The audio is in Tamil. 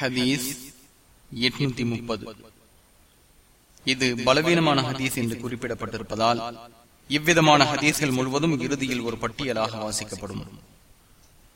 ஹதீஸ் எட்நூத்தி முப்பது. இது பலவீனமான ஹதீஸ் என்று குறிப்பிடப்பட்டிருப்பதால் இவ்விதமான ஹதீஸ்கள் முழுவதும் இறுதியில் ஒரு பட்டியலாக வாசிக்கப்படும்.